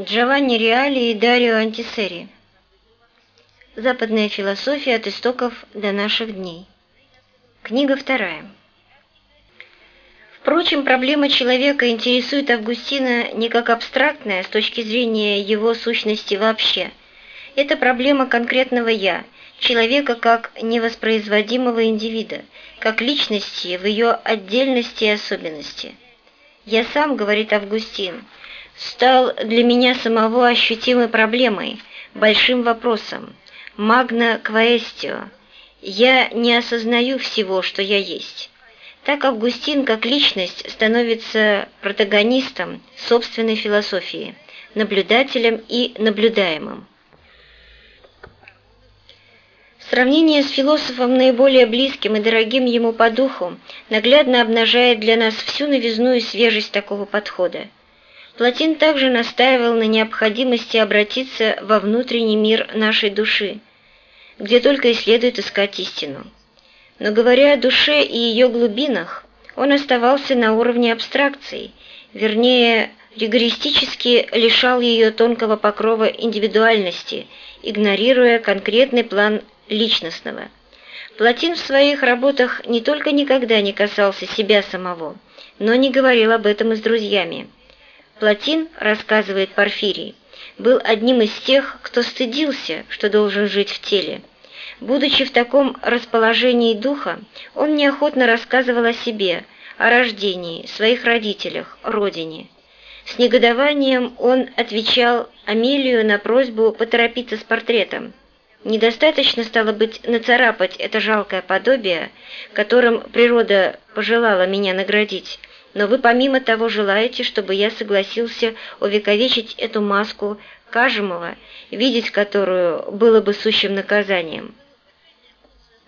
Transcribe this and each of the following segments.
Джованни Реали и Дарио Антисери. Западная философия от истоков до наших дней. Книга вторая. Впрочем, проблема человека интересует Августина не как абстрактная с точки зрения его сущности вообще. Это проблема конкретного «я», человека как невоспроизводимого индивида, как личности в ее отдельности и особенности. «Я сам», — говорит Августин, — стал для меня самого ощутимой проблемой, большим вопросом. Магна кваэстио. Я не осознаю всего, что я есть. Так Августин как личность становится протагонистом собственной философии, наблюдателем и наблюдаемым. Сравнение с философом наиболее близким и дорогим ему по духу наглядно обнажает для нас всю новизну и свежесть такого подхода. Платин также настаивал на необходимости обратиться во внутренний мир нашей души, где только и следует искать истину. Но говоря о душе и ее глубинах, он оставался на уровне абстракций, вернее, ригористически лишал ее тонкого покрова индивидуальности, игнорируя конкретный план личностного. Платин в своих работах не только никогда не касался себя самого, но не говорил об этом и с друзьями. Платин, рассказывает Порфирий, был одним из тех, кто стыдился, что должен жить в теле. Будучи в таком расположении духа, он неохотно рассказывал о себе, о рождении, своих родителях, родине. С негодованием он отвечал Амелию на просьбу поторопиться с портретом. Недостаточно стало быть нацарапать это жалкое подобие, которым природа пожелала меня наградить, но вы помимо того желаете, чтобы я согласился увековечить эту маску Кажемова, видеть которую было бы сущим наказанием.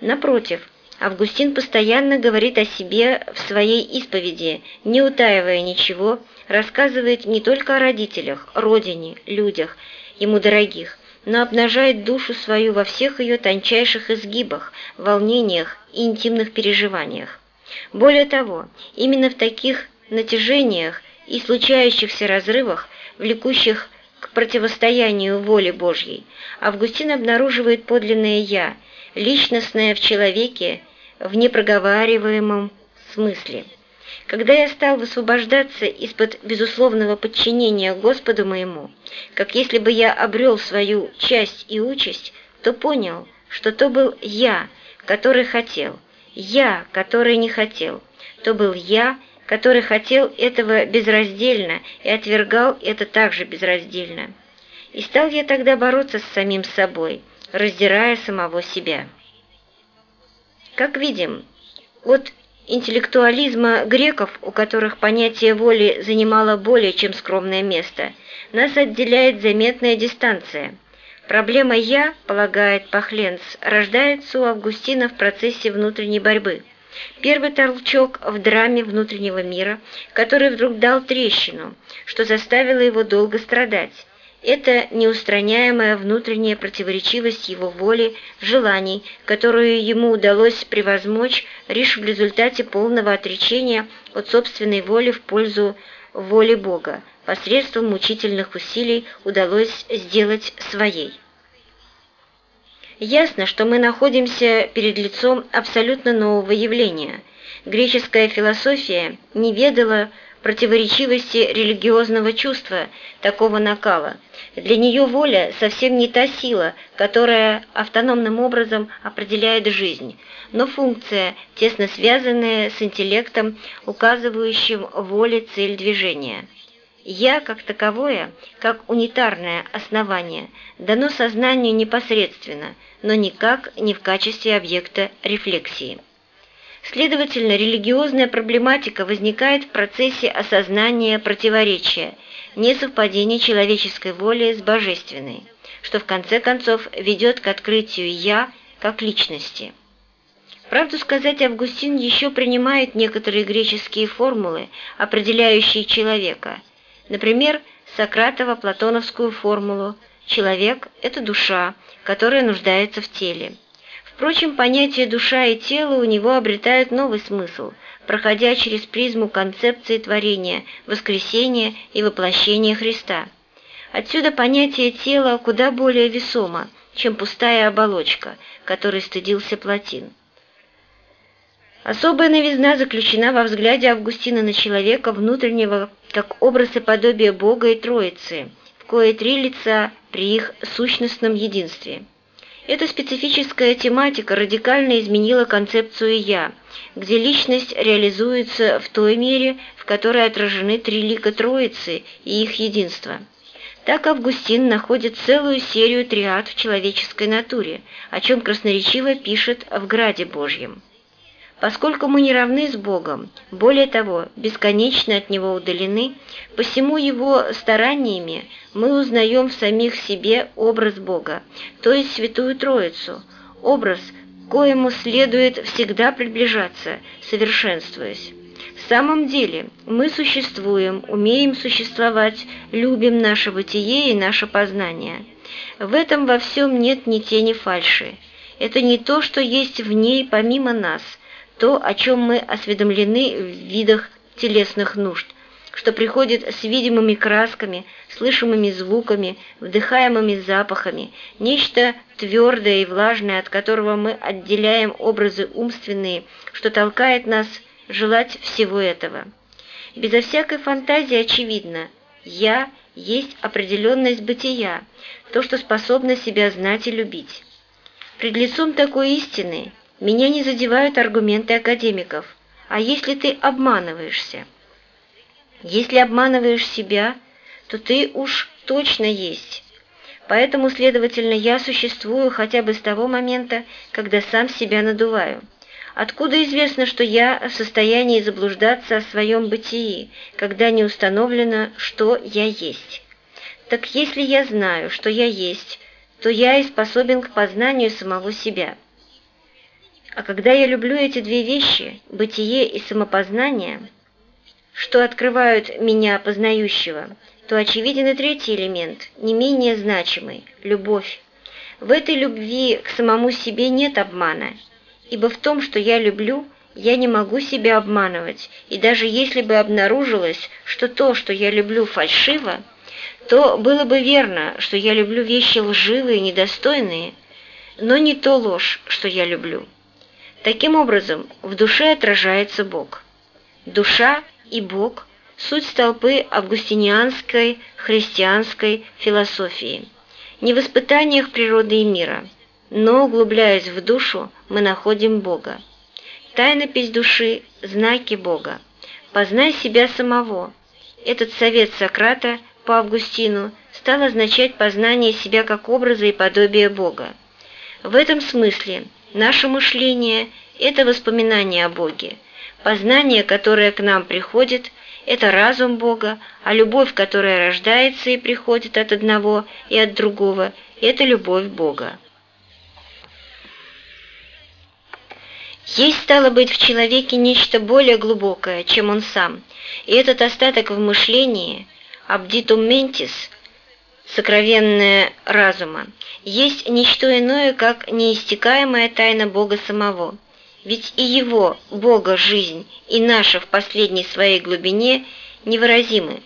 Напротив, Августин постоянно говорит о себе в своей исповеди, не утаивая ничего, рассказывает не только о родителях, родине, людях, ему дорогих, но обнажает душу свою во всех ее тончайших изгибах, волнениях и интимных переживаниях. Более того, именно в таких натяжениях и случающихся разрывах, влекущих к противостоянию воли Божьей, Августин обнаруживает подлинное «я», личностное в человеке в непроговариваемом смысле. Когда я стал высвобождаться из-под безусловного подчинения Господу моему, как если бы я обрел свою часть и участь, то понял, что то был я, который хотел – я, который не хотел, то был я, который хотел этого безраздельно и отвергал это также безраздельно. И стал я тогда бороться с самим собой, раздирая самого себя. Как видим, от интеллектуализма греков, у которых понятие воли занимало более чем скромное место, нас отделяет заметная дистанция – Проблема «я», полагает Пахленц, рождается у Августина в процессе внутренней борьбы. Первый толчок в драме внутреннего мира, который вдруг дал трещину, что заставило его долго страдать. Это неустраняемая внутренняя противоречивость его воли, желаний, которую ему удалось превозмочь лишь в результате полного отречения от собственной воли в пользу воли Бога, посредством мучительных усилий удалось сделать своей. Ясно, что мы находимся перед лицом абсолютно нового явления. Греческая философия не ведала противоречивости религиозного чувства такого накала. Для нее воля совсем не та сила, которая автономным образом определяет жизнь, но функция, тесно связанная с интеллектом, указывающим воле цель движения. «Я» как таковое, как унитарное основание, дано сознанию непосредственно, но никак не в качестве объекта рефлексии. Следовательно, религиозная проблематика возникает в процессе осознания противоречия, несовпадения человеческой воли с божественной, что в конце концов ведет к открытию «я» как личности. Правду сказать, Августин еще принимает некоторые греческие формулы, определяющие человека – Например, Сократово-платоновскую формулу «человек – это душа, которая нуждается в теле». Впрочем, понятия душа и тело у него обретают новый смысл, проходя через призму концепции творения, воскресения и воплощения Христа. Отсюда понятие тела куда более весомо, чем пустая оболочка, которой стыдился Платин. Особая новизна заключена во взгляде Августина на человека внутреннего как образ и подобие Бога и Троицы, в кое три лица при их сущностном единстве. Эта специфическая тематика радикально изменила концепцию «я», где личность реализуется в той мере, в которой отражены три лика Троицы и их единство. Так Августин находит целую серию триад в человеческой натуре, о чем красноречиво пишет в «Граде Божьем». Поскольку мы не равны с Богом, более того, бесконечно от Него удалены, посему Его стараниями мы узнаем в самих себе образ Бога, то есть Святую Троицу, образ, коему следует всегда приближаться, совершенствуясь. В самом деле, мы существуем, умеем существовать, любим наше бытие и наше познание. В этом во всем нет ни тени фальши. Это не то, что есть в ней помимо нас – то, о чем мы осведомлены в видах телесных нужд, что приходит с видимыми красками, слышимыми звуками, вдыхаемыми запахами, нечто твердое и влажное, от которого мы отделяем образы умственные, что толкает нас желать всего этого. Безо всякой фантазии очевидно, «я» есть определенность бытия, то, что способно себя знать и любить. Пред лицом такой истины меня не задевают аргументы академиков. А если ты обманываешься? Если обманываешь себя, то ты уж точно есть. Поэтому, следовательно, я существую хотя бы с того момента, когда сам себя надуваю. Откуда известно, что я в состоянии заблуждаться о своем бытии, когда не установлено, что я есть? Так если я знаю, что я есть, то я и способен к познанию самого себя. А когда я люблю эти две вещи, бытие и самопознание, что открывают меня познающего, то очевиден и третий элемент, не менее значимый – любовь. В этой любви к самому себе нет обмана, ибо в том, что я люблю, я не могу себя обманывать, и даже если бы обнаружилось, что то, что я люблю, фальшиво, то было бы верно, что я люблю вещи лживые недостойные, но не то ложь, что я люблю. Таким образом, в душе отражается Бог. Душа и Бог – суть столпы августинианской христианской философии. Не в испытаниях природы и мира, но, углубляясь в душу, мы находим Бога. Тайнопись души – знаки Бога. Познай себя самого. Этот совет Сократа по Августину стал означать познание себя как образа и подобия Бога. В этом смысле – Наше мышление – это воспоминание о Боге. Познание, которое к нам приходит, это разум Бога, а любовь, которая рождается и приходит от одного и от другого, это любовь Бога. Есть, стало быть, в человеке нечто более глубокое, чем он сам, и этот остаток в мышлении, абдитум ментис, сокровенное разума, есть ничто иное, как неистекаемая тайна Бога самого. Ведь и Его, Бога, жизнь, и наша в последней своей глубине невыразимы.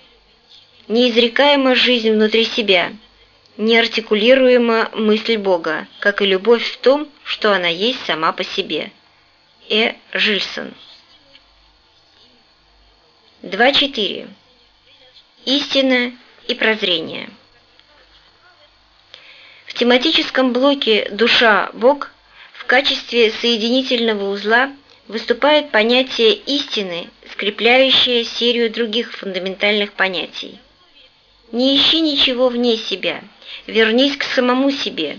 Неизрекаема жизнь внутри себя, неартикулируема мысль Бога, как и любовь в том, что она есть сама по себе. Э. Жильсон 2.4. Истина и прозрение. В тематическом блоке «Душа-Бог» в качестве соединительного узла выступает понятие истины, скрепляющее серию других фундаментальных понятий. Не ищи ничего вне себя, вернись к самому себе.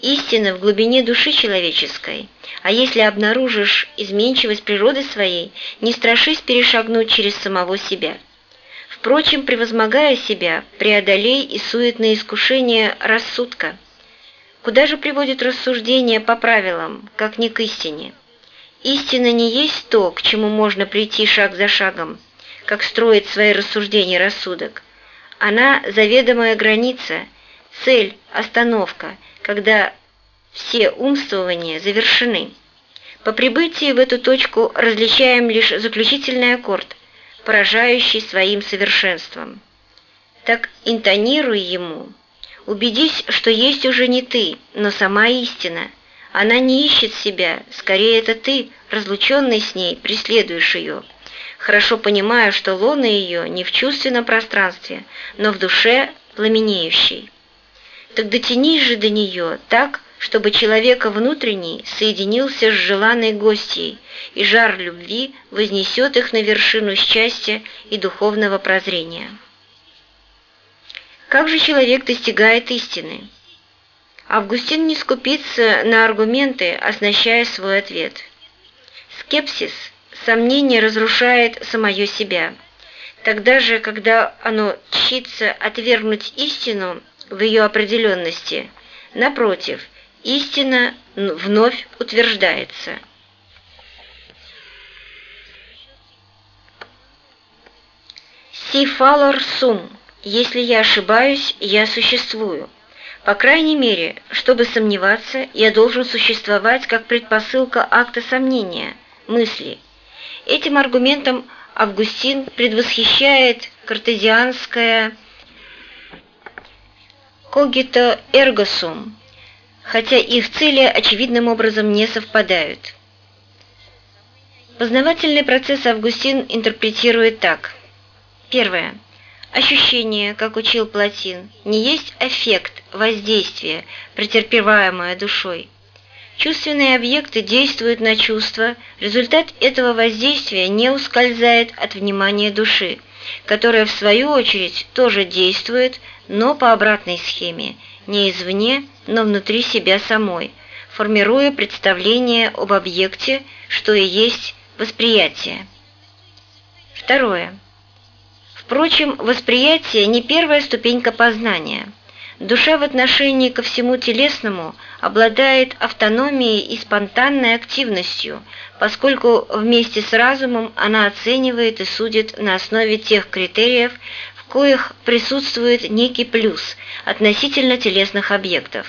Истина в глубине души человеческой, а если обнаружишь изменчивость природы своей, не страшись перешагнуть через самого себя. Впрочем, превозмогая себя, преодолей и суетные искушения рассудка – Куда же приводит рассуждение по правилам, как не к истине? Истина не есть то, к чему можно прийти шаг за шагом, как строит свои рассуждения рассудок. Она заведомая граница, цель, остановка, когда все умствования завершены. По прибытии в эту точку различаем лишь заключительный аккорд, поражающий своим совершенством. так интонируй ему. Убедись, что есть уже не ты, но сама истина. Она не ищет себя, скорее это ты, разлученный с ней, преследуешь ее. Хорошо понимаю, что лона ее не в чувственном пространстве, но в душе пламенеющей. Так дотянись же до нее так, чтобы человека внутренний соединился с желанной гостьей, и жар любви вознесет их на вершину счастья и духовного прозрения. Как же человек достигает истины? Августин не скупится на аргументы, оснащая свой ответ. Скепсис, сомнение разрушает самое себя. Тогда же, когда оно чтится отвергнуть истину в ее определенности, напротив, истина вновь утверждается. «Си фалор сум» Если я ошибаюсь, я существую. По крайней мере, чтобы сомневаться, я должен существовать как предпосылка акта сомнения, мысли. Этим аргументом Августин предвосхищает картезианское «когито эрго сум», хотя их цели очевидным образом не совпадают. Познавательный процесс Августин интерпретирует так. Первое. Ощущение, как учил Платин, не есть эффект воздействия, претерпеваемое душой. Чувственные объекты действуют на чувства, результат этого воздействия не ускользает от внимания души, которая в свою очередь тоже действует, но по обратной схеме, не извне, но внутри себя самой, формируя представление об объекте, что и есть восприятие. Второе. Впрочем, восприятие не первая ступенька познания. Душа в отношении ко всему телесному обладает автономией и спонтанной активностью, поскольку вместе с разумом она оценивает и судит на основе тех критериев, в коих присутствует некий плюс относительно телесных объектов.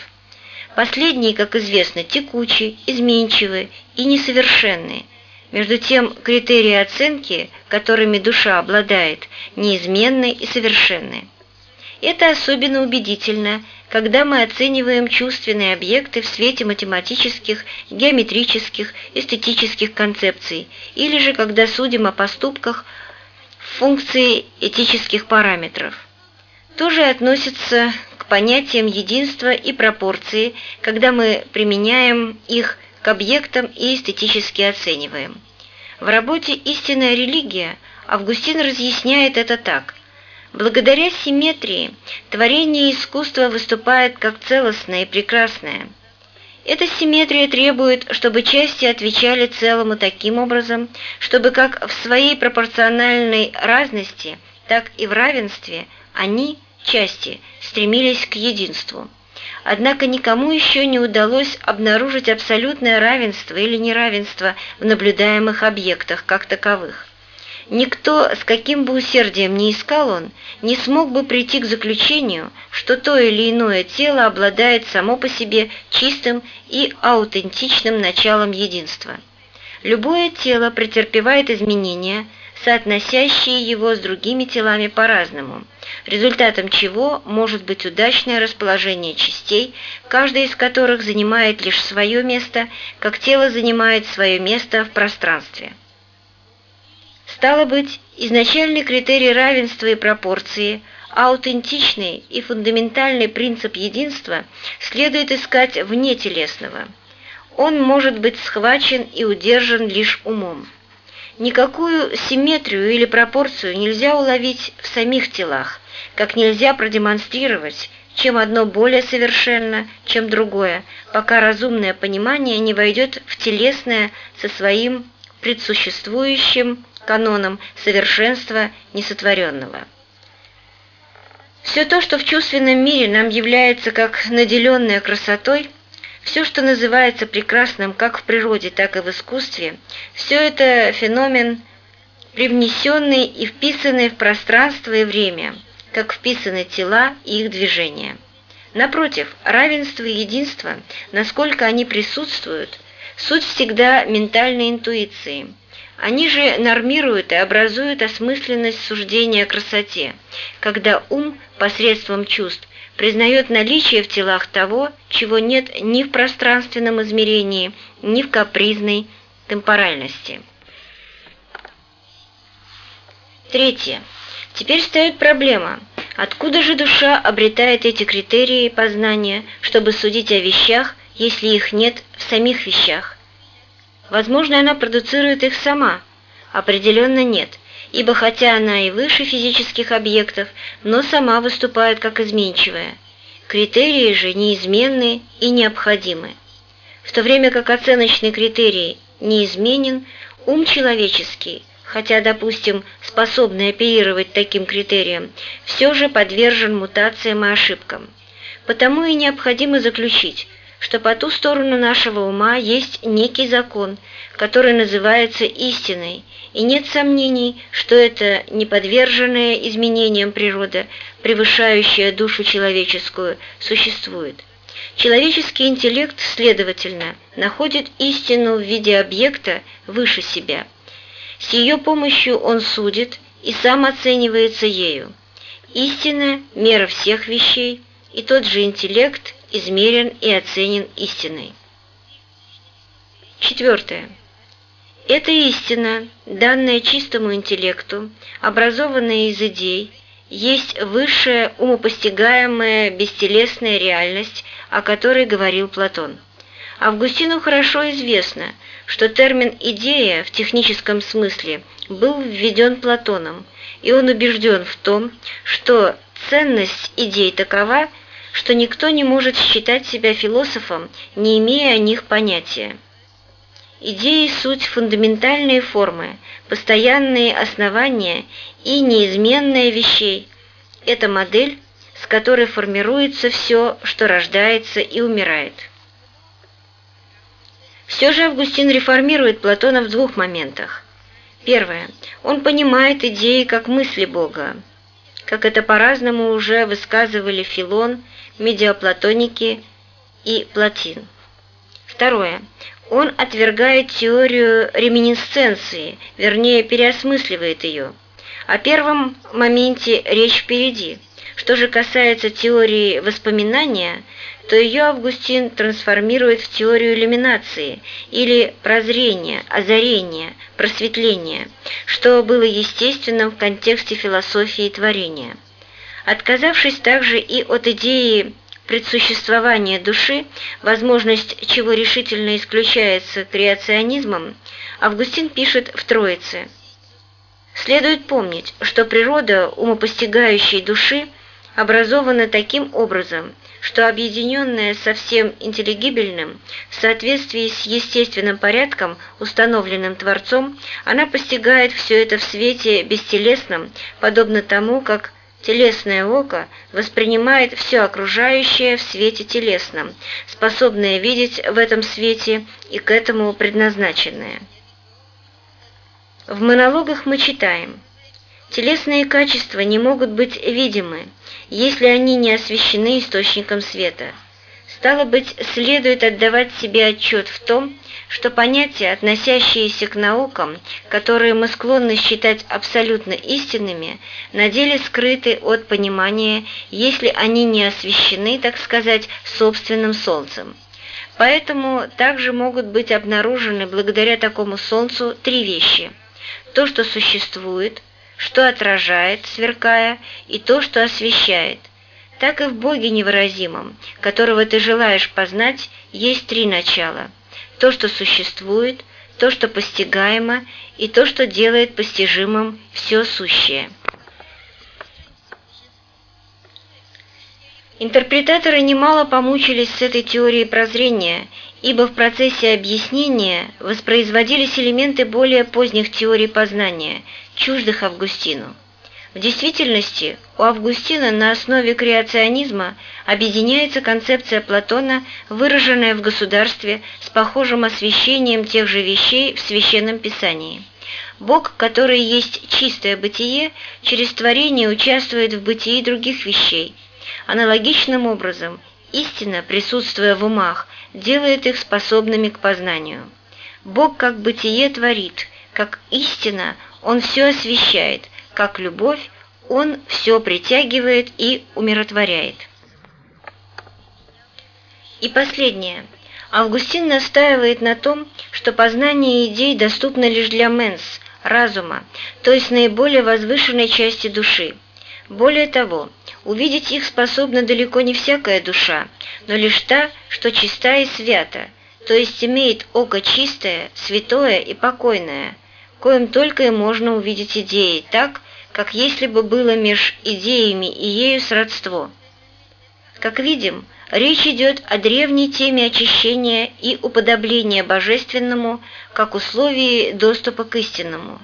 Последние, как известно, текучие, изменчивые и несовершенные – между тем, критерии оценки, которыми душа обладает, неизменны и совершенны. Это особенно убедительно, когда мы оцениваем чувственные объекты в свете математических, геометрических, эстетических концепций, или же когда судим о поступках в функции этических параметров. То же относится к понятиям единства и пропорции, когда мы применяем их к объектам и эстетически оцениваем. В работе «Истинная религия» Августин разъясняет это так. Благодаря симметрии творение искусства выступает как целостное и прекрасное. Эта симметрия требует, чтобы части отвечали целому таким образом, чтобы как в своей пропорциональной разности, так и в равенстве они, части, стремились к единству. Однако никому еще не удалось обнаружить абсолютное равенство или неравенство в наблюдаемых объектах как таковых. Никто, с каким бы усердием ни искал он, не смог бы прийти к заключению, что то или иное тело обладает само по себе чистым и аутентичным началом единства. Любое тело претерпевает изменения – соотносящие его с другими телами по-разному, результатом чего может быть удачное расположение частей, каждая из которых занимает лишь свое место, как тело занимает свое место в пространстве. Стало быть, изначальный критерий равенства и пропорции, аутентичный и фундаментальный принцип единства следует искать вне телесного. Он может быть схвачен и удержан лишь умом. Никакую симметрию или пропорцию нельзя уловить в самих телах, как нельзя продемонстрировать, чем одно более совершенно, чем другое, пока разумное понимание не войдет в телесное со своим предсуществующим каноном совершенства несотворенного. Все то, что в чувственном мире нам является как наделенное красотой – все, что называется прекрасным как в природе, так и в искусстве, все это феномен, привнесенный и вписанный в пространство и время, как вписаны тела и их движения. Напротив, равенство и единство, насколько они присутствуют, суть всегда ментальной интуиции. Они же нормируют и образуют осмысленность суждения о красоте, когда ум посредством чувств признает наличие в телах того, чего нет ни в пространственном измерении, ни в капризной темпоральности. Третье. Теперь встает проблема, откуда же душа обретает эти критерии познания, чтобы судить о вещах, если их нет в самих вещах? Возможно, она продуцирует их сама. Определенно нет, ибо хотя она и выше физических объектов, но сама выступает как изменчивая. Критерии же неизменны и необходимы. В то время как оценочный критерий неизменен, ум человеческий, хотя, допустим, способный оперировать таким критерием, все же подвержен мутациям и ошибкам. Потому и необходимо заключить, что по ту сторону нашего ума есть некий закон, который называется истиной, и нет сомнений, что это неподверженная изменениям природа, превышающая душу человеческую, существует. Человеческий интеллект, следовательно, находит истину в виде объекта выше себя. С ее помощью он судит и сам оценивается ею. Истина – мера всех вещей, и тот же интеллект измерен и оценен истиной. Четвертое. Эта истина, данная чистому интеллекту, образованная из идей, есть высшая умопостигаемая бестелесная реальность, о которой говорил Платон. Августину хорошо известно, что термин «идея» в техническом смысле был введен Платоном, и он убежден в том, что ценность идей такова, что никто не может считать себя философом, не имея о них понятия. Идеи – суть фундаментальные формы, постоянные основания и неизменные вещей. Это модель, с которой формируется все, что рождается и умирает. Все же Августин реформирует Платона в двух моментах. Первое. Он понимает идеи как мысли Бога, как это по-разному уже высказывали Филон, медиаплатоники и Платин. Второе. Он отвергает теорию реминисценции, вернее, переосмысливает ее. О первом моменте речь впереди. Что же касается теории воспоминания, то ее Августин трансформирует в теорию иллюминации или прозрения, озарения, просветления, что было естественным в контексте философии творения. Отказавшись также и от идеи предсуществования души, возможность чего решительно исключается креационизмом, Августин пишет в Троице. Следует помнить, что природа умопостигающей души образована таким образом, что объединенная со всем интеллигибельным, в соответствии с естественным порядком, установленным Творцом, она постигает все это в свете бестелесном, подобно тому, как Телесное око воспринимает все окружающее в свете телесном, способное видеть в этом свете и к этому предназначенное. В монологах мы читаем «Телесные качества не могут быть видимы, если они не освещены источником света». Стало быть, следует отдавать себе отчет в том, что понятия, относящиеся к наукам, которые мы склонны считать абсолютно истинными, на деле скрыты от понимания, если они не освещены, так сказать, собственным солнцем. Поэтому также могут быть обнаружены благодаря такому солнцу три вещи. То, что существует, что отражает, сверкая, и то, что освещает – так и в Боге невыразимом, которого ты желаешь познать, есть три начала. То, что существует, то, что постигаемо, и то, что делает постижимым все сущее. Интерпретаторы немало помучились с этой теорией прозрения, ибо в процессе объяснения воспроизводились элементы более поздних теорий познания, чуждых Августину. В действительности у Августина на основе креационизма объединяется концепция Платона, выраженная в государстве с похожим освещением тех же вещей в Священном Писании. Бог, который есть чистое бытие, через творение участвует в бытии других вещей. Аналогичным образом, истина, присутствуя в умах, делает их способными к познанию. Бог как бытие творит – Как истина он все освещает, как любовь он все притягивает и умиротворяет. И последнее. Августин настаивает на том, что познание идей доступно лишь для менс, разума, то есть наиболее возвышенной части души. Более того, увидеть их способна далеко не всякая душа, но лишь та, что чиста и свята, то есть имеет око чистое, святое и покойное, коим только и можно увидеть идеи, так, как если бы было меж идеями и ею сродство. Как видим, речь идет о древней теме очищения и уподобления божественному как условии доступа к истинному.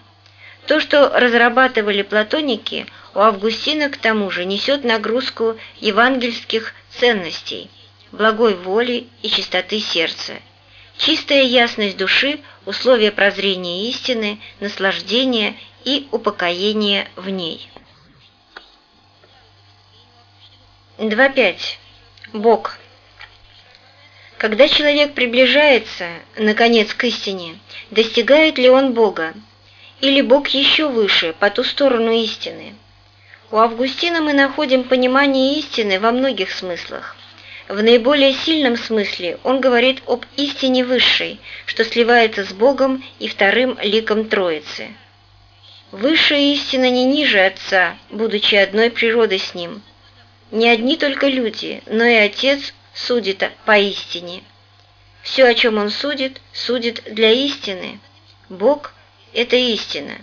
То, что разрабатывали платоники, у Августина к тому же несет нагрузку евангельских ценностей, благой воли и чистоты сердца. Чистая ясность души – условие прозрения истины, наслаждения и упокоения в ней. 2.5. Бог. Когда человек приближается, наконец, к истине, достигает ли он Бога? Или Бог еще выше, по ту сторону истины? У Августина мы находим понимание истины во многих смыслах. В наиболее сильном смысле он говорит об истине высшей, что сливается с Богом и вторым ликом Троицы. Высшая истина не ниже Отца, будучи одной природой с Ним. Не одни только люди, но и Отец судит поистине. Все, о чем Он судит, судит для истины. Бог – это истина.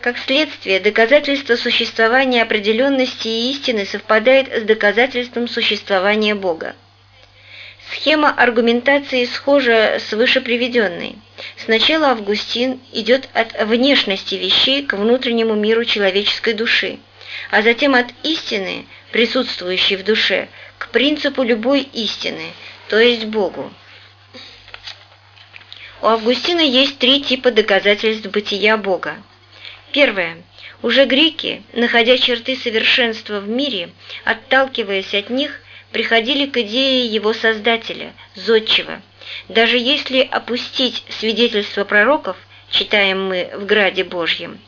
Как следствие, доказательство существования определенности и истины совпадает с доказательством существования Бога. Схема аргументации схожа с вышеприведенной. Сначала Августин идет от внешности вещей к внутреннему миру человеческой души, а затем от истины, присутствующей в душе, к принципу любой истины, то есть Богу. У Августина есть три типа доказательств бытия Бога. Первое. Уже греки, находя черты совершенства в мире, отталкиваясь от них, приходили к идее его создателя, зодчего. Даже если опустить свидетельство пророков, читаем мы в Граде Божьем,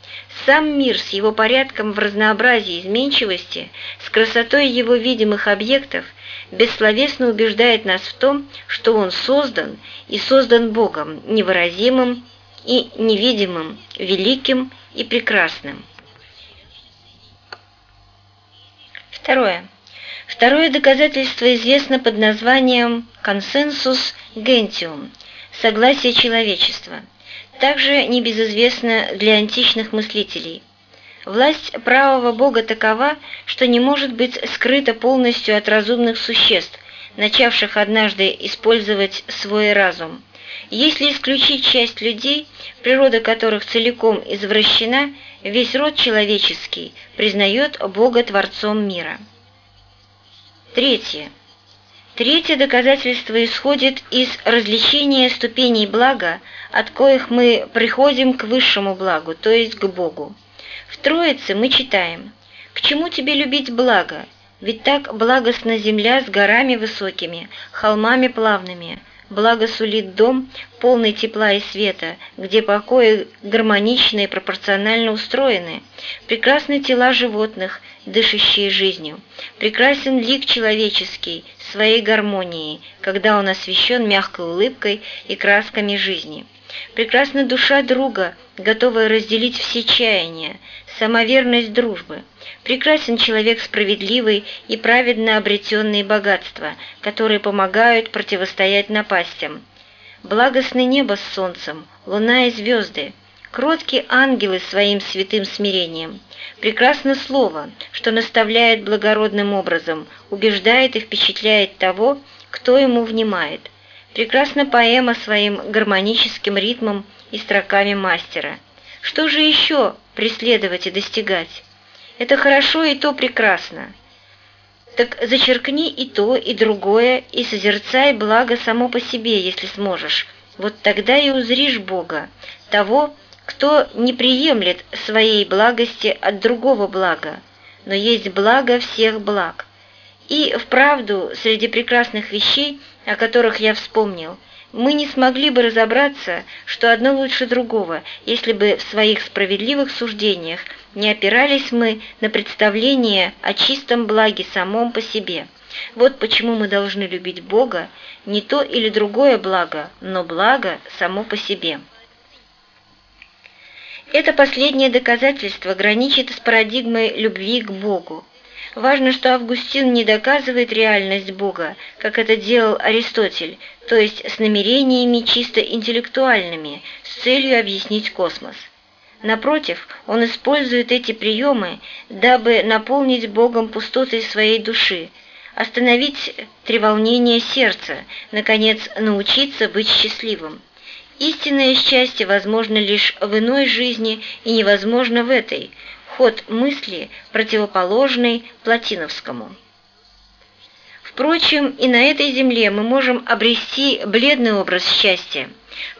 сам мир с его порядком в разнообразии изменчивости, с красотой его видимых объектов, бессловесно убеждает нас в том, что он создан и создан Богом, невыразимым и невидимым, великим и прекрасным. Второе. Второе доказательство известно под названием «консенсус гентиум» – согласие человечества. Также небезызвестно для античных мыслителей. Власть правого Бога такова, что не может быть скрыта полностью от разумных существ, начавших однажды использовать свой разум. Если исключить часть людей, природа которых целиком извращена, весь род человеческий признает Бога Творцом мира. Третье. Третье доказательство исходит из различения ступеней блага, от коих мы приходим к высшему благу, то есть к Богу. В Троице мы читаем «К чему тебе любить благо? Ведь так благостна земля с горами высокими, холмами плавными, благо сулит дом, полный тепла и света, где покои гармонично и пропорционально устроены, прекрасны тела животных, дышащие жизнью, прекрасен лик человеческий своей гармонией, когда он освещен мягкой улыбкой и красками жизни. Прекрасна душа друга, готовая разделить все чаяния, самоверность дружбы. Прекрасен человек справедливый и праведно обретенные богатства, которые помогают противостоять напастям. Благостны небо с солнцем, луна и звезды, кроткие ангелы своим святым смирением. Прекрасно слово, что наставляет благородным образом, убеждает и впечатляет того, кто ему внимает. Прекрасна поэма своим гармоническим ритмом и строками мастера. Что же еще преследовать и достигать? Это хорошо и то прекрасно. Так зачеркни и то, и другое, и созерцай благо само по себе, если сможешь. Вот тогда и узришь Бога, того, кто не приемлет своей благости от другого блага, но есть благо всех благ. И вправду среди прекрасных вещей, о которых я вспомнил, Мы не смогли бы разобраться, что одно лучше другого, если бы в своих справедливых суждениях не опирались мы на представление о чистом благе самом по себе. Вот почему мы должны любить Бога, не то или другое благо, но благо само по себе. Это последнее доказательство граничит с парадигмой любви к Богу. Важно, что Августин не доказывает реальность Бога, как это делал Аристотель, то есть с намерениями чисто интеллектуальными, с целью объяснить космос. Напротив, он использует эти приемы, дабы наполнить Богом пустоты своей души, остановить треволнение сердца, наконец научиться быть счастливым. Истинное счастье возможно лишь в иной жизни и невозможно в этой, ход мысли, противоположный Платиновскому. Впрочем, и на этой земле мы можем обрести бледный образ счастья.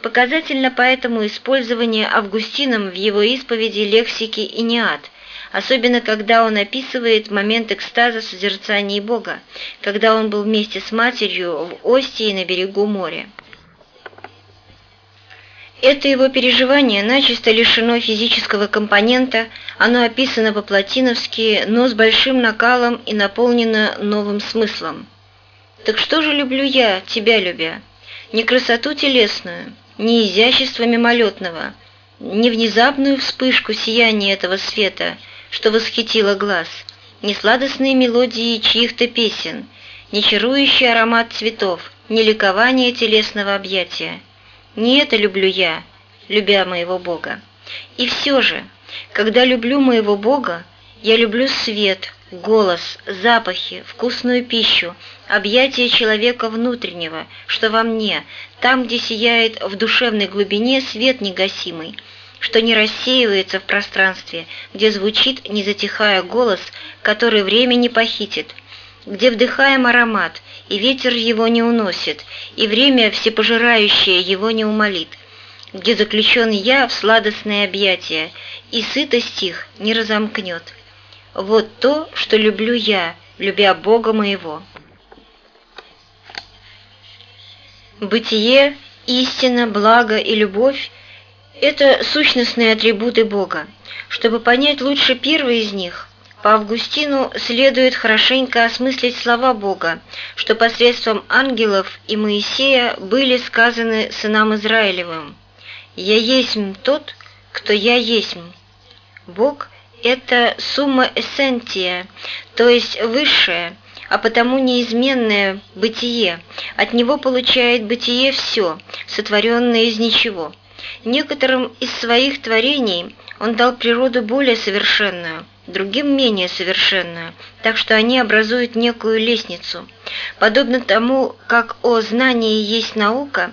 Показательно поэтому использование Августином в его исповеди лексики и неад, особенно когда он описывает момент экстаза созерцания Бога, когда он был вместе с матерью в Остии на берегу моря. Это его переживание начисто лишено физического компонента, оно описано по-платиновски, но с большим накалом и наполнено новым смыслом. Так что же люблю я, тебя любя? Не красоту телесную, не изящество мимолетного, не внезапную вспышку сияния этого света, что восхитило глаз, не сладостные мелодии чьих-то песен, не чарующий аромат цветов, не ликование телесного объятия. Не это люблю я, любя моего Бога. И все же, когда люблю моего Бога, я люблю свет, голос, запахи, вкусную пищу, объятия человека внутреннего, что во мне, там, где сияет в душевной глубине свет негасимый, что не рассеивается в пространстве, где звучит, не затихая голос, который время не похитит, где вдыхаем аромат, и ветер его не уносит, и время всепожирающее его не умолит, где заключен я в сладостное объятие, и сытость их не разомкнет. Вот то, что люблю я, любя Бога моего. Бытие, истина, благо и любовь – это сущностные атрибуты Бога. Чтобы понять лучше первый из них – по Августину следует хорошенько осмыслить слова Бога, что посредством ангелов и Моисея были сказаны сынам Израилевым «Я есть тот, кто я есть». Бог – это сумма эссентия, то есть высшее, а потому неизменное бытие. От него получает бытие все, сотворенное из ничего. Некоторым из своих творений он дал природу более совершенную – другим менее совершенную, так что они образуют некую лестницу. Подобно тому, как о знании есть наука,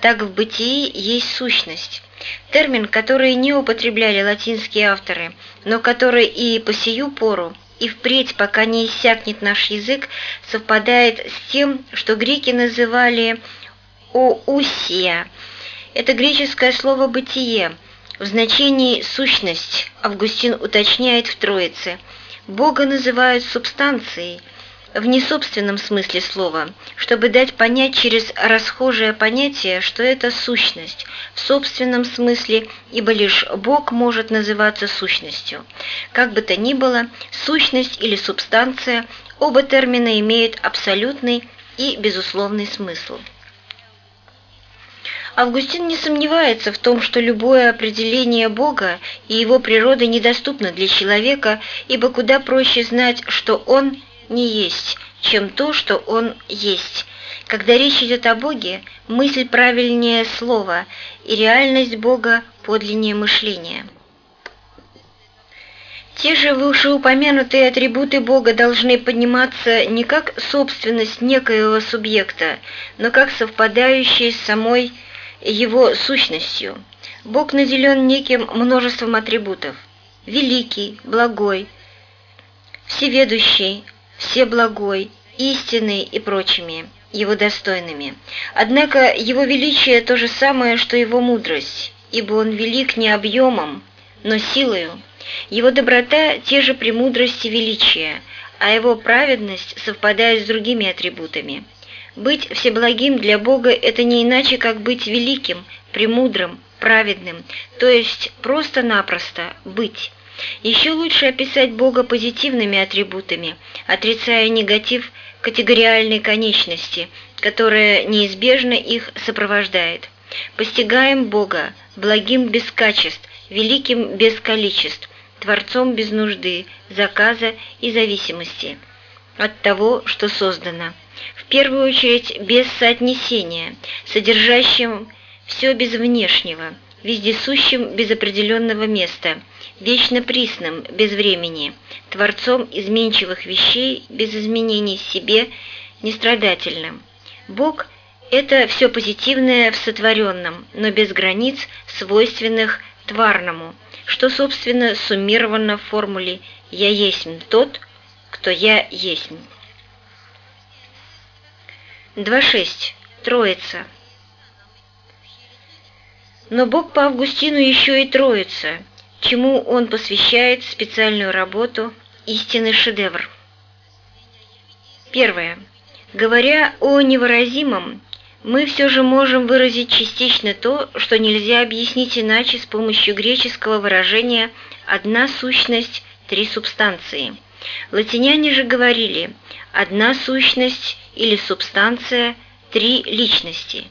так в бытии есть сущность. Термин, который не употребляли латинские авторы, но который и по сию пору, и впредь, пока не иссякнет наш язык, совпадает с тем, что греки называли «оусия». Это греческое слово «бытие», в значении «сущность» Августин уточняет в Троице. Бога называют субстанцией, в несобственном смысле слова, чтобы дать понять через расхожее понятие, что это сущность, в собственном смысле, ибо лишь Бог может называться сущностью. Как бы то ни было, сущность или субстанция – оба термина имеют абсолютный и безусловный смысл. Августин не сомневается в том, что любое определение Бога и его природы недоступно для человека, ибо куда проще знать, что Он не есть, чем то, что Он есть. Когда речь идет о Боге, мысль правильнее слова, и реальность Бога подлиннее мышления. Те же вышеупомянутые атрибуты Бога должны подниматься не как собственность некоего субъекта, но как совпадающие с самой его сущностью. Бог наделен неким множеством атрибутов – великий, благой, всеведущий, всеблагой, истинный и прочими, его достойными. Однако его величие то же самое, что его мудрость, ибо он велик не объемом, но силою. Его доброта – те же премудрости величия, а его праведность совпадает с другими атрибутами – Быть всеблагим для Бога – это не иначе, как быть великим, премудрым, праведным, то есть просто-напросто быть. Еще лучше описать Бога позитивными атрибутами, отрицая негатив категориальной конечности, которая неизбежно их сопровождает. Постигаем Бога благим без качеств, великим без количеств, Творцом без нужды, заказа и зависимости от того, что создано. В первую очередь без соотнесения, содержащим все без внешнего, вездесущим без определенного места, вечно присным без времени, творцом изменчивых вещей без изменений себе, нестрадательным. Бог – это все позитивное в сотворенном, но без границ, свойственных тварному, что, собственно, суммировано в формуле «Я есть тот, кто я есть». 2.6. Троица. Но Бог по Августину еще и Троица, чему он посвящает специальную работу «Истинный шедевр». Первое. Говоря о невыразимом, мы все же можем выразить частично то, что нельзя объяснить иначе с помощью греческого выражения «одна сущность, три субстанции». Латиняне же говорили «одна сущность или субстанция, три личности»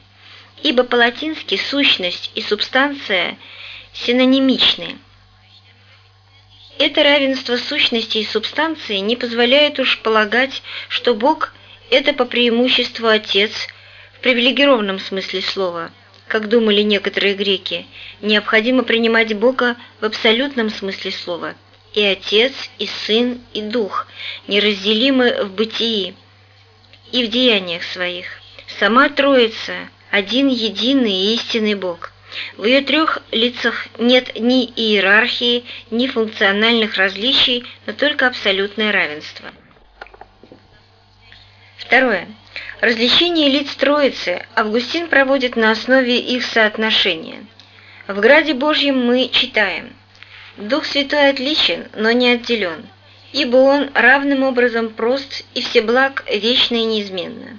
ибо по-латински сущность и субстанция синонимичны. Это равенство сущности и субстанции не позволяет уж полагать, что Бог – это по преимуществу Отец в привилегированном смысле слова, как думали некоторые греки, необходимо принимать Бога в абсолютном смысле слова – и Отец, и Сын, и Дух, неразделимы в бытии и в деяниях своих. Сама Троица – один единый и истинный Бог. В ее трех лицах нет ни иерархии, ни функциональных различий, но только абсолютное равенство. Второе. Различение лиц Троицы Августин проводит на основе их соотношения. В Граде Божьем мы читаем «Дух Святой отличен, но не отделен, ибо Он равным образом прост и всеблаг вечно и неизменно.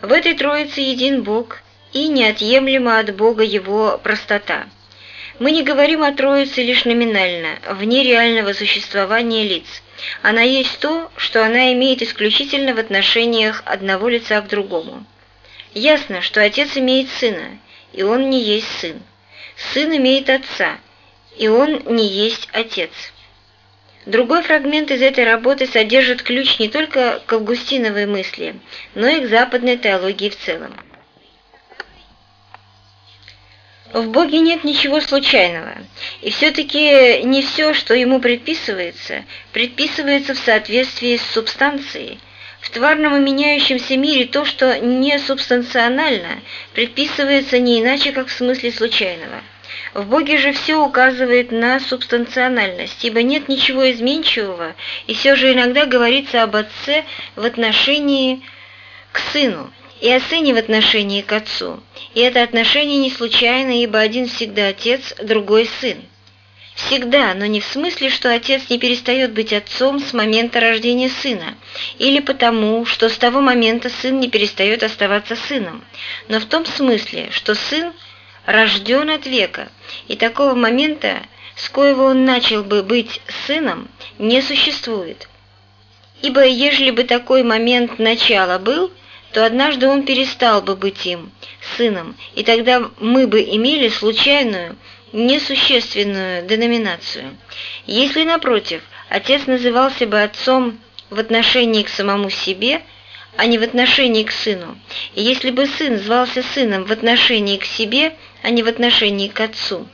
В этой Троице един Бог – и неотъемлема от Бога Его простота. Мы не говорим о Троице лишь номинально, вне реального существования лиц. Она есть то, что она имеет исключительно в отношениях одного лица к другому. Ясно, что Отец имеет Сына, и Он не есть Сын. Сын имеет Отца, и Он не есть Отец. Другой фрагмент из этой работы содержит ключ не только к августиновой мысли, но и к западной теологии в целом. В Боге нет ничего случайного, и все-таки не все, что ему предписывается, предписывается в соответствии с субстанцией. В тварном и меняющемся мире то, что не субстанционально, предписывается не иначе, как в смысле случайного. В Боге же все указывает на субстанциональность, ибо нет ничего изменчивого, и все же иногда говорится об Отце в отношении к Сыну и о Сыне в отношении к Отцу. И это отношение не случайно, ибо один всегда Отец, другой Сын. Всегда, но не в смысле, что отец не перестает быть отцом с момента рождения сына, или потому, что с того момента сын не перестает оставаться сыном, но в том смысле, что сын рожден от века, и такого момента, с коего он начал бы быть сыном, не существует. Ибо ежели бы такой момент начала был, то однажды он перестал бы быть им, сыном, и тогда мы бы имели случайную, несущественную деноминацию. Если, напротив, отец назывался бы отцом в отношении к самому себе, а не в отношении к сыну, и если бы сын звался сыном в отношении к себе, а не в отношении к отцу,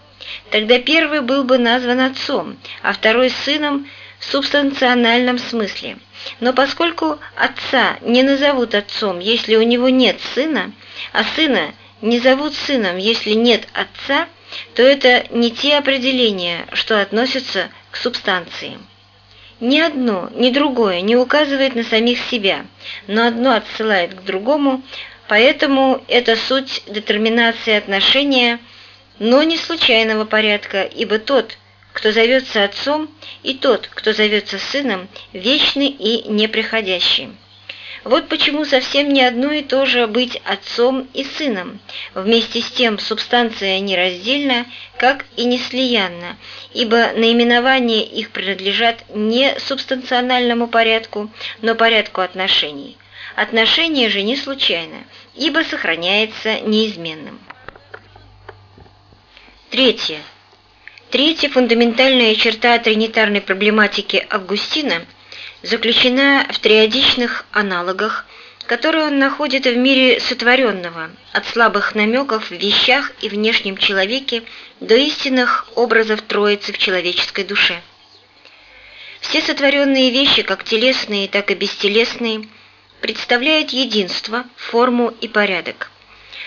тогда первый был бы назван отцом, а второй сыном в субстанциональном смысле. Но поскольку отца не назовут отцом, если у него нет сына, а сына не зовут сыном, если нет отца, то это не те определения, что относятся к субстанции. Ни одно, ни другое не указывает на самих себя, но одно отсылает к другому, поэтому это суть детерминации отношения, но не случайного порядка, ибо тот, кто зовется отцом, и тот, кто зовется сыном, вечный и неприходящий. Вот почему совсем не одно и то же быть отцом и сыном. Вместе с тем субстанция нераздельна, как и неслиянна, ибо наименования их принадлежат не субстанциональному порядку, но порядку отношений. Отношение же не случайно, ибо сохраняется неизменным. Третье. Третья фундаментальная черта тринитарной проблематики Августина заключена в триодичных аналогах, которые он находит в мире сотворенного, от слабых намеков в вещах и внешнем человеке до истинных образов Троицы в человеческой душе. Все сотворенные вещи, как телесные, так и бестелесные, представляют единство, форму и порядок.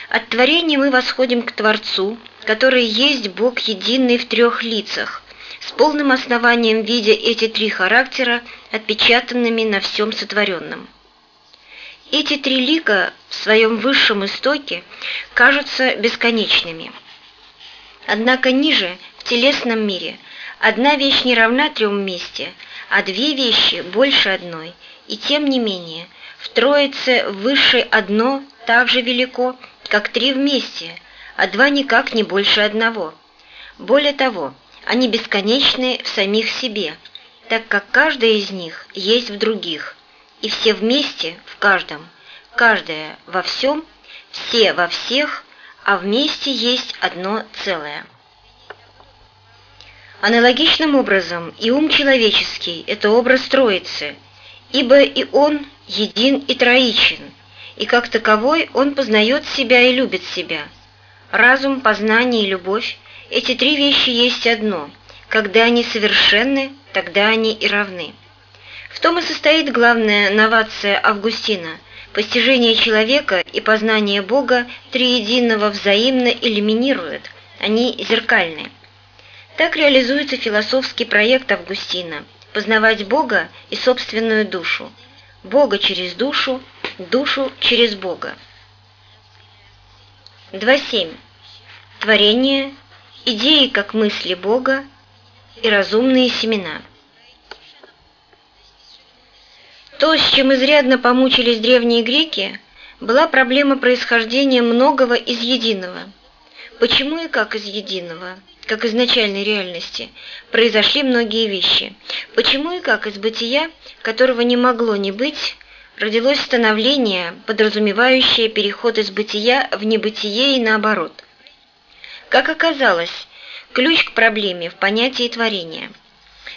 От творения мы восходим к Творцу, который есть Бог единый в трех лицах, с полным основанием видя эти три характера отпечатанными на всем сотворенном. Эти три лика в своем высшем истоке кажутся бесконечными. Однако ниже, в телесном мире, одна вещь не равна трем вместе, а две вещи больше одной, и тем не менее, в Троице выше одно так же велико, как три вместе, а два никак не больше одного. Более того, они бесконечны в самих себе, так как каждая из них есть в других, и все вместе в каждом, каждая во всем, все во всех, а вместе есть одно целое. Аналогичным образом и ум человеческий – это образ Троицы, ибо и он един и троичен, и как таковой он познает себя и любит себя. Разум, познание и любовь – эти три вещи есть одно. Когда они совершенны, тогда они и равны. В том и состоит главная новация Августина – постижение человека и познание Бога триединого взаимно элиминируют, они зеркальны. Так реализуется философский проект Августина – познавать Бога и собственную душу, Бога через душу, душу через Бога. 2.7. Творение, идеи как мысли Бога и разумные семена. То, с чем изрядно помучились древние греки, была проблема происхождения многого из единого. Почему и как из единого, как из начальной реальности, произошли многие вещи? Почему и как из бытия, которого не могло не быть, родилось становление, подразумевающее переход из бытия в небытие и наоборот? Как оказалось, ключ к проблеме в понятии творения –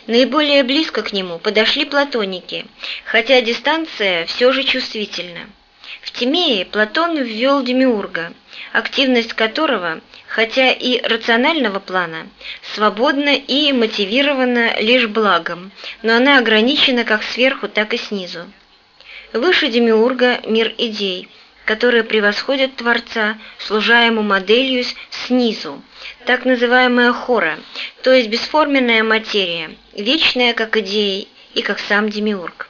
Наиболее близко к нему подошли платоники, хотя дистанция все же чувствительна. В Тимее Платон ввел демиурга, активность которого, хотя и рационального плана, свободна и мотивирована лишь благом, но она ограничена как сверху, так и снизу. Выше демиурга мир идей, которые превосходят Творца, служа ему моделью снизу, так называемая хора, то есть бесформенная материя, вечная как идея и как сам демиург.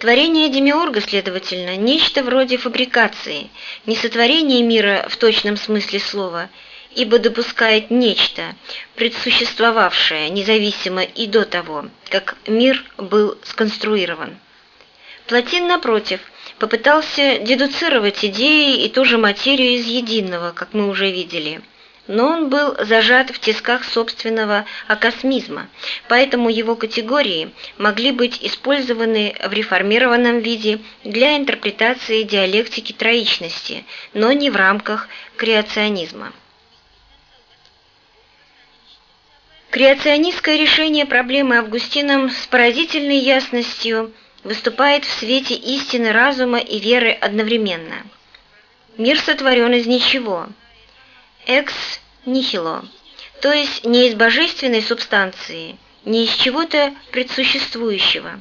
Творение демиурга, следовательно, нечто вроде фабрикации, не сотворение мира в точном смысле слова, ибо допускает нечто, предсуществовавшее независимо и до того, как мир был сконструирован. Платин, напротив, попытался дедуцировать идеи и ту же материю из единого, как мы уже видели. Но он был зажат в тисках собственного акосмизма, поэтому его категории могли быть использованы в реформированном виде для интерпретации диалектики троичности, но не в рамках креационизма. Креационистское решение проблемы Августином с поразительной ясностью – выступает в свете истины разума и веры одновременно. Мир сотворен из ничего, экс нихило, то есть не из божественной субстанции, не из чего-то предсуществующего.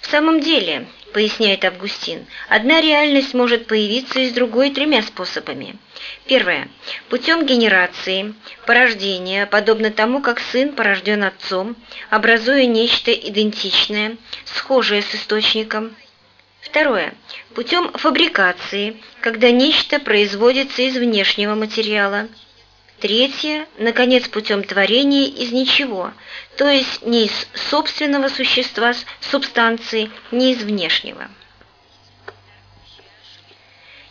В самом деле, поясняет Августин, одна реальность может появиться из другой тремя способами. Первое. Путем генерации, порождения, подобно тому, как сын порожден отцом, образуя нечто идентичное, схожее с источником. Второе. Путем фабрикации, когда нечто производится из внешнего материала. Третье, наконец, путем творения из ничего, то есть не из собственного существа, субстанции, не из внешнего.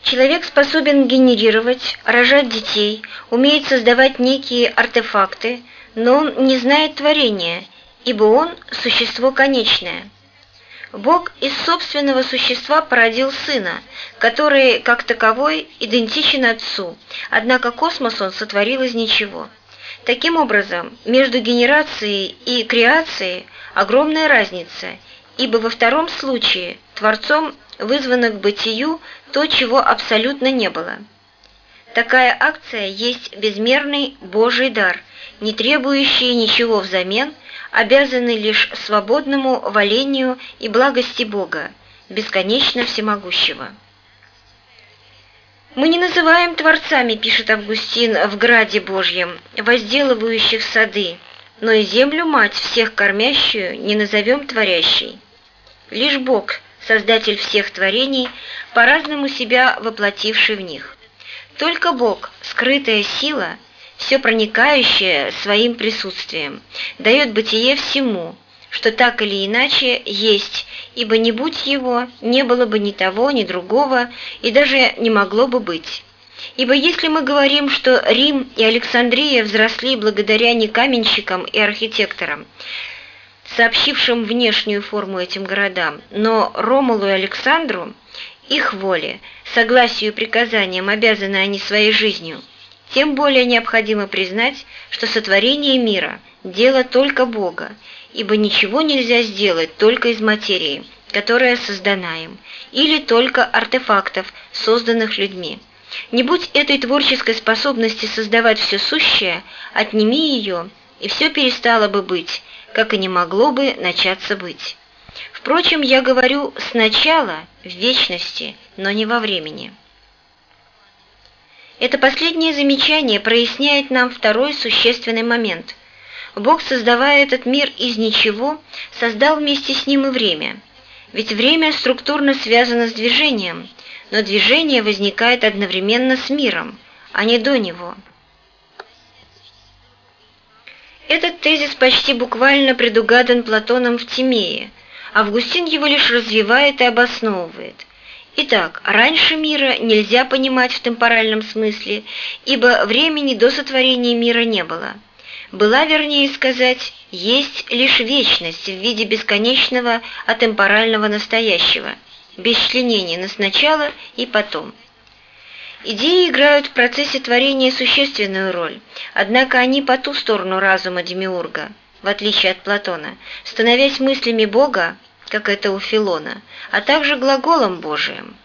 Человек способен генерировать, рожать детей, умеет создавать некие артефакты, но он не знает творения, ибо он – существо конечное. Бог из собственного существа породил Сына, который, как таковой, идентичен Отцу, однако космос он сотворил из ничего. Таким образом, между генерацией и креацией огромная разница, ибо во втором случае Творцом вызвано к бытию то, чего абсолютно не было. Такая акция есть безмерный Божий дар, не требующий ничего взамен, обязанный лишь свободному валению и благости Бога, бесконечно всемогущего. «Мы не называем творцами, — пишет Августин в Граде Божьем, — возделывающих сады, но и землю мать всех кормящую не назовем творящей. Лишь Бог — Создатель всех творений, по-разному себя воплотивший в них. Только Бог, скрытая сила, все проникающая своим присутствием, дает бытие всему, что так или иначе есть, ибо не будь его, не было бы ни того, ни другого, и даже не могло бы быть. Ибо если мы говорим, что Рим и Александрия взросли благодаря не каменщикам и архитекторам, сообщившим внешнюю форму этим городам, но Ромулу и Александру, их воле, согласию и приказаниям обязаны они своей жизнью, тем более необходимо признать, что сотворение мира – дело только Бога, ибо ничего нельзя сделать только из материи, которая создана им, или только артефактов, созданных людьми. Не будь этой творческой способности создавать все сущее, отними ее, и все перестало бы быть, как и не могло бы начаться быть. Впрочем, я говорю «сначала», в вечности, но не во времени. Это последнее замечание проясняет нам второй существенный момент. Бог, создавая этот мир из ничего, создал вместе с ним и время. Ведь время структурно связано с движением, но движение возникает одновременно с миром, а не до него. Этот тезис почти буквально предугадан Платоном в Тимее, Августин его лишь развивает и обосновывает. Итак, раньше мира нельзя понимать в темпоральном смысле, ибо времени до сотворения мира не было. Была, вернее сказать, есть лишь вечность в виде бесконечного атемпорального настоящего, без членения на сначала и потом. Идеи играют в процессе творения существенную роль, однако они по ту сторону разума Демиурга, в отличие от Платона, становясь мыслями Бога, как это у Филона, а также глаголом Божиим.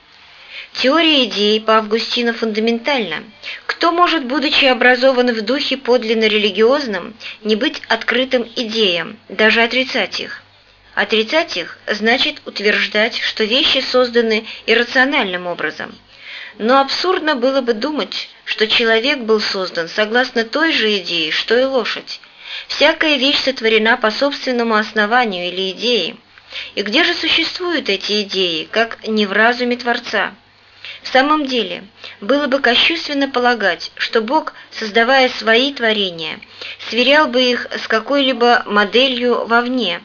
Теория идей по Августину фундаментальна. Кто может, будучи образован в духе подлинно религиозном, не быть открытым идеям, даже отрицать их? Отрицать их значит утверждать, что вещи созданы иррациональным образом – но абсурдно было бы думать, что человек был создан согласно той же идее, что и лошадь. Всякая вещь сотворена по собственному основанию или идее. И где же существуют эти идеи, как не в разуме Творца? В самом деле, было бы кощунственно полагать, что Бог, создавая свои творения, сверял бы их с какой-либо моделью вовне.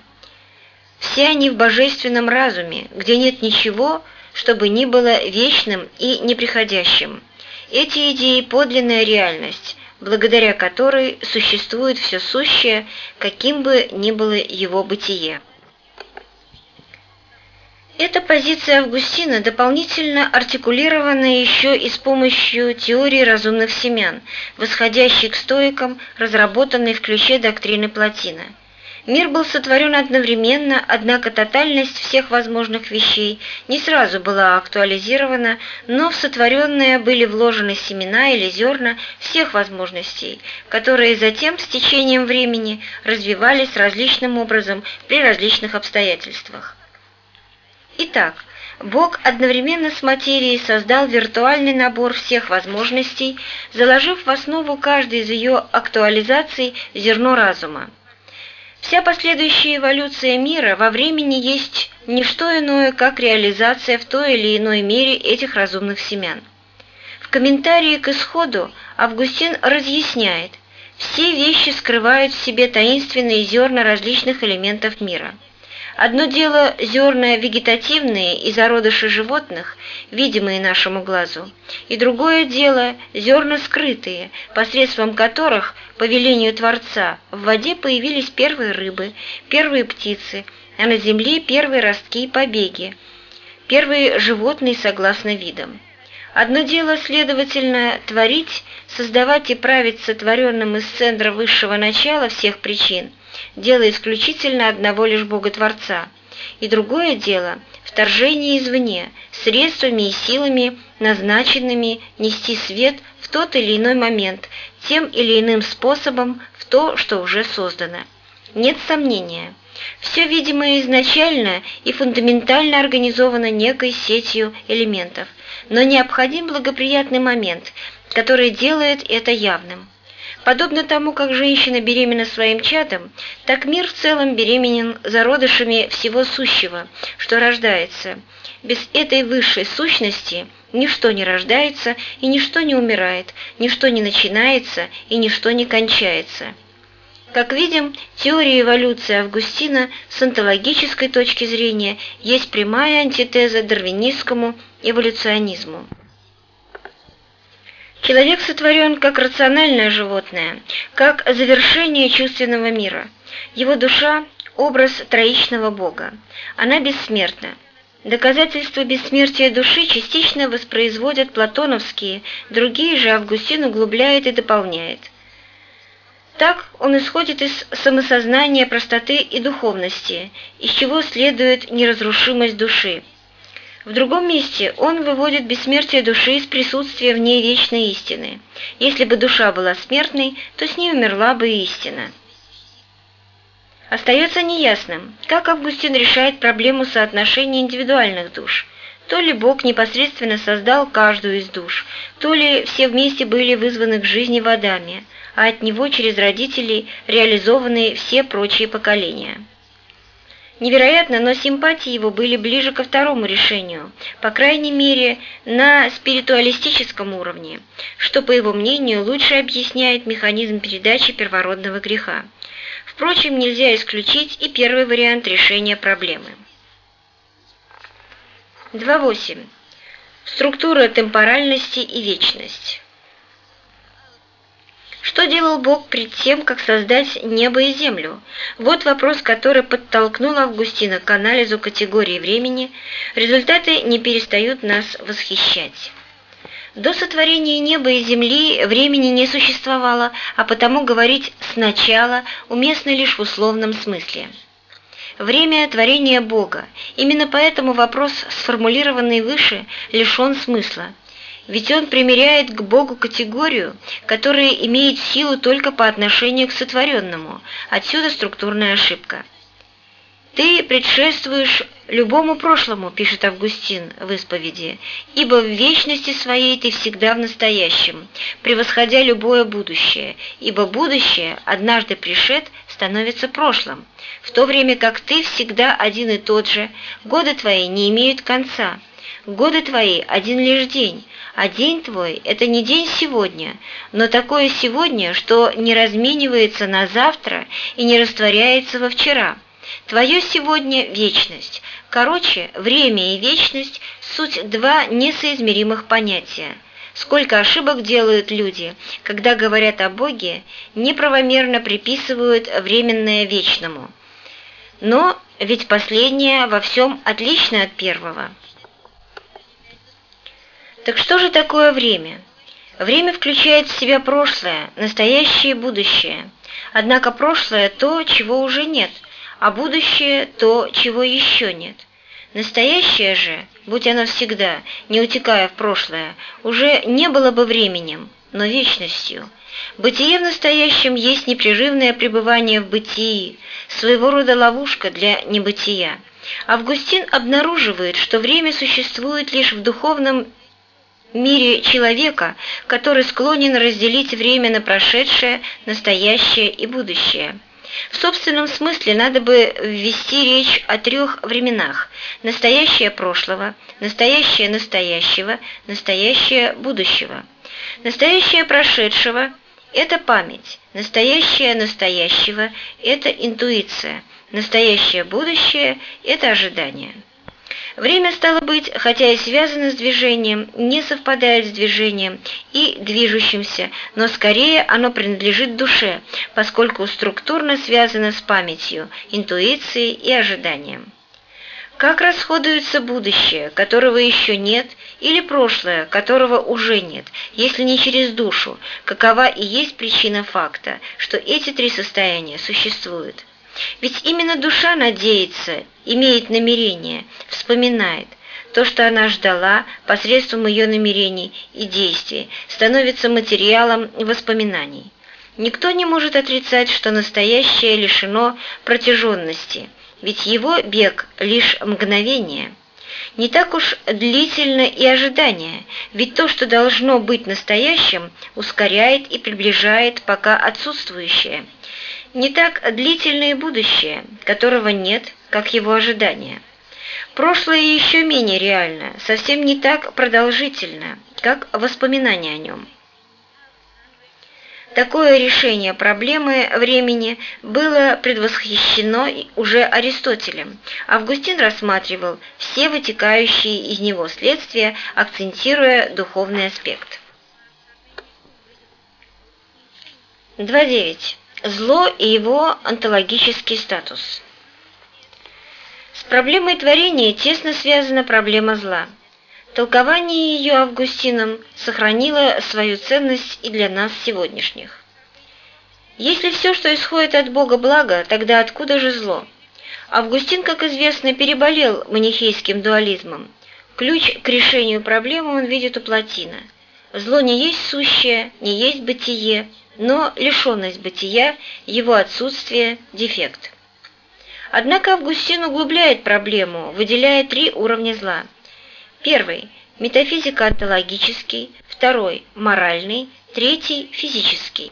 Все они в божественном разуме, где нет ничего, чтобы ни было вечным и неприходящим. Эти идеи – подлинная реальность, благодаря которой существует все сущее, каким бы ни было его бытие. Эта позиция Августина дополнительно артикулирована еще и с помощью теории разумных семян, восходящей к стоикам, разработанной в ключе доктрины Платина – Мир был сотворен одновременно, однако тотальность всех возможных вещей не сразу была актуализирована, но в сотворенные были вложены семена или зерна всех возможностей, которые затем с течением времени развивались различным образом при различных обстоятельствах. Итак, Бог одновременно с материей создал виртуальный набор всех возможностей, заложив в основу каждой из ее актуализаций зерно разума. Вся последующая эволюция мира во времени есть не что иное, как реализация в той или иной мере этих разумных семян. В комментарии к исходу Августин разъясняет, все вещи скрывают в себе таинственные зерна различных элементов мира. Одно дело зерна вегетативные и зародыши животных, видимые нашему глазу, и другое дело зерна скрытые, посредством которых, по велению Творца, в воде появились первые рыбы, первые птицы, а на земле первые ростки и побеги, первые животные согласно видам. Одно дело, следовательно, творить, создавать и править сотворенным из центра высшего начала всех причин, дело исключительно одного лишь Бога-творца. И другое дело – вторжение извне, средствами и силами, назначенными нести свет в тот или иной момент, тем или иным способом в то, что уже создано. Нет сомнения – все видимое изначально и фундаментально организовано некой сетью элементов, но необходим благоприятный момент, который делает это явным. Подобно тому, как женщина беременна своим чадом, так мир в целом беременен зародышами всего сущего, что рождается. Без этой высшей сущности ничто не рождается и ничто не умирает, ничто не начинается и ничто не кончается. Как видим, теория эволюции Августина с онтологической точки зрения есть прямая антитеза дарвинистскому эволюционизму. Человек сотворен как рациональное животное, как завершение чувственного мира. Его душа – образ троичного Бога. Она бессмертна. Доказательства бессмертия души частично воспроизводят платоновские, другие же Августин углубляет и дополняет. Так он исходит из самосознания простоты и духовности, из чего следует неразрушимость души. В другом месте он выводит бессмертие души из присутствия в ней вечной истины. Если бы душа была смертной, то с ней умерла бы истина. Остается неясным, как Августин решает проблему соотношения индивидуальных душ. То ли Бог непосредственно создал каждую из душ, то ли все вместе были вызваны к жизни водами – а от него через родителей реализованы все прочие поколения. Невероятно, но симпатии его были ближе ко второму решению, по крайней мере, на спиритуалистическом уровне, что, по его мнению, лучше объясняет механизм передачи первородного греха. Впрочем, нельзя исключить и первый вариант решения проблемы. 2.8. Структура темпоральности и вечность. Что делал Бог пред тем, как создать небо и землю? Вот вопрос, который подтолкнул Августина к анализу категории времени. Результаты не перестают нас восхищать. До сотворения неба и земли времени не существовало, а потому говорить «сначала» уместно лишь в условном смысле. Время творения Бога. Именно поэтому вопрос, сформулированный выше, лишен смысла. Ведь он примеряет к Богу категорию, которая имеет силу только по отношению к сотворенному, отсюда структурная ошибка. «Ты предшествуешь любому прошлому», — пишет Августин в исповеди, «ибо в вечности своей ты всегда в настоящем, превосходя любое будущее, ибо будущее, однажды пришед, становится прошлым, в то время как ты всегда один и тот же, годы твои не имеют конца». Годы твои – один лишь день, а день твой – это не день сегодня, но такое сегодня, что не разменивается на завтра и не растворяется во вчера. Твое сегодня – вечность. Короче, время и вечность – суть два несоизмеримых понятия. Сколько ошибок делают люди, когда говорят о Боге, неправомерно приписывают временное вечному. Но ведь последнее во всем отлично от первого. Так что же такое время? Время включает в себя прошлое, настоящее и будущее. Однако прошлое – то, чего уже нет, а будущее – то, чего еще нет. Настоящее же, будь оно всегда, не утекая в прошлое, уже не было бы временем, но вечностью. Бытие в настоящем есть непрерывное пребывание в бытии, своего рода ловушка для небытия. Августин обнаруживает, что время существует лишь в духовном мире человека, который склонен разделить время на прошедшее, настоящее и будущее. В собственном смысле надо бы ввести речь о трех временах – настоящее прошлого, настоящее настоящего, настоящее будущего. Настоящее прошедшего – это память, настоящее настоящего – это интуиция, настоящее будущее – это ожидание. Время, стало быть, хотя и связано с движением, не совпадает с движением и движущимся, но скорее оно принадлежит душе, поскольку структурно связано с памятью, интуицией и ожиданием. Как расходуется будущее, которого еще нет, или прошлое, которого уже нет, если не через душу, какова и есть причина факта, что эти три состояния существуют? Ведь именно душа надеется, имеет намерение, вспоминает. То, что она ждала посредством ее намерений и действий, становится материалом воспоминаний. Никто не может отрицать, что настоящее лишено протяженности, ведь его бег – лишь мгновение. Не так уж длительно и ожидание, ведь то, что должно быть настоящим, ускоряет и приближает пока отсутствующее – не так длительное будущее, которого нет, как его ожидания. Прошлое еще менее реально, совсем не так продолжительно, как воспоминания о нем. Такое решение проблемы времени было предвосхищено уже Аристотелем. Августин рассматривал все вытекающие из него следствия, акцентируя духовный аспект. 2.9. Зло и его онтологический статус. С проблемой творения тесно связана проблема зла. Толкование ее Августином сохранило свою ценность и для нас сегодняшних. Если все, что исходит от Бога, благо, тогда откуда же зло? Августин, как известно, переболел манихейским дуализмом. Ключ к решению проблемы он видит у Платина. Зло не есть сущее, не есть бытие, но лишенность бытия, его отсутствие – дефект. Однако Августин углубляет проблему, выделяя три уровня зла. Первый – метафизико-онтологический, второй – моральный, третий – физический.